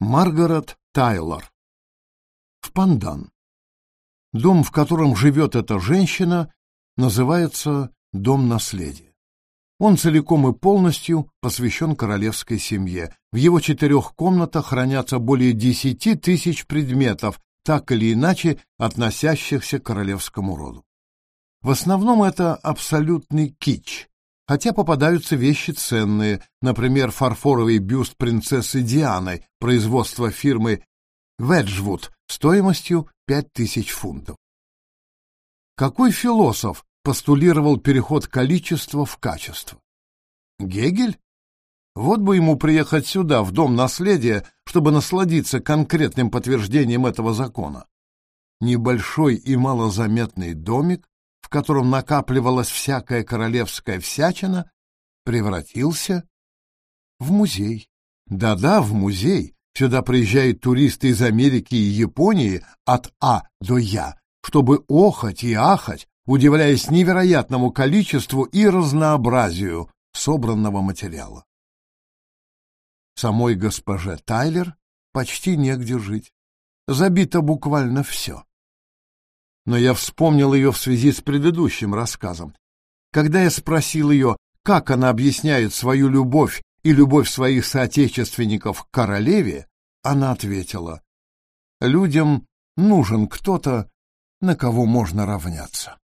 Маргарет Тайлор. В Пандан. Дом, в котором живет эта женщина, называется «Дом наследия». Он целиком и полностью посвящен королевской семье. В его четырех комнатах хранятся более десяти тысяч предметов, так или иначе относящихся к королевскому роду. В основном это абсолютный кич, хотя попадаются вещи ценные, например, фарфоровый бюст принцессы Дианы производства фирмы Веджвуд стоимостью 5000 фунтов. Какой философ постулировал переход количества в качество? Гегель? Вот бы ему приехать сюда, в Дом наследия, чтобы насладиться конкретным подтверждением этого закона. Небольшой и малозаметный домик в котором накапливалась всякая королевская всячина, превратился в музей. Да-да, в музей. Сюда приезжают туристы из Америки и Японии от А до Я, чтобы охать и ахать, удивляясь невероятному количеству и разнообразию собранного материала. Самой госпоже Тайлер почти негде жить. Забито буквально все но я вспомнил ее в связи с предыдущим рассказом. Когда я спросил ее, как она объясняет свою любовь и любовь своих соотечественников к королеве, она ответила, «Людям нужен кто-то, на кого можно равняться».